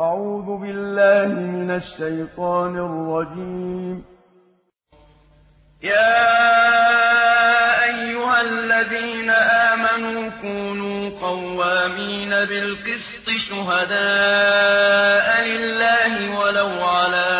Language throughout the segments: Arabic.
أعوذ بالله من الشيطان الرجيم. يا أيها الذين آمنوا كونوا قوامين بالقسط شهداء لله ولو على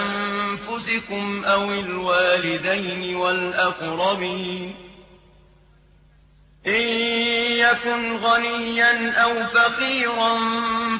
أنفسكم أو الوالدين والأقربين. إن يكن غنيا أو فقيرا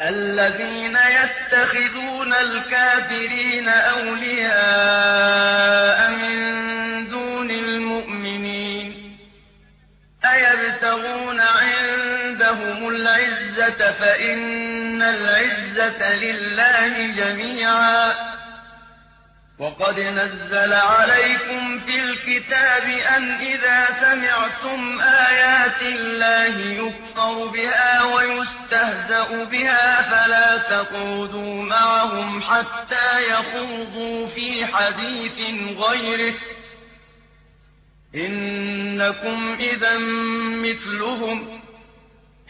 الذين يتخذون الكافرين أولياء من دون المؤمنين أيبتغون عندهم العزة فإن العزة لله جميعا وقد نزل عليكم في الكتاب أن إذا سمعتم آيات ويستهزأ بها فلا تقعدوا معهم حتى يخوضوا في حديث غيره. إنكم إذا مثلهم.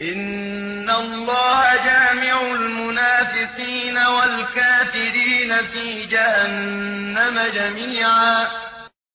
إن الله جامع المنافقين والكافرين في جهنم جميعا.